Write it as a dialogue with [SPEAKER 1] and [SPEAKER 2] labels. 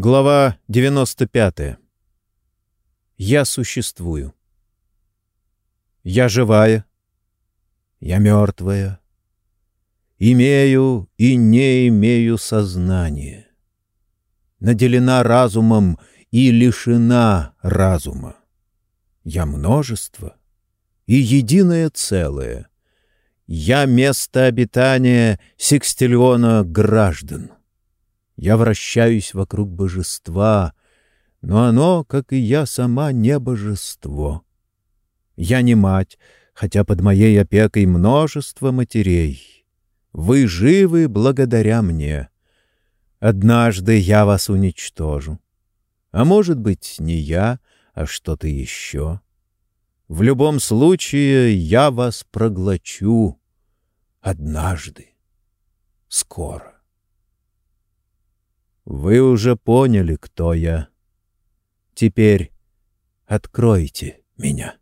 [SPEAKER 1] Глава 95. Я существую. Я живая, я мертвая, имею и не имею сознания, наделена разумом и лишена разума. Я множество и единое целое. Я место обитания секстиллиона граждан. Я вращаюсь вокруг божества, но оно, как и я сама, не божество. Я не мать, хотя под моей опекой множество матерей. Вы живы благодаря мне. Однажды я вас уничтожу. А может быть, не я, а что-то еще. В любом случае я вас проглочу. Однажды. Скоро. Вы уже поняли, кто я. Теперь откройте меня.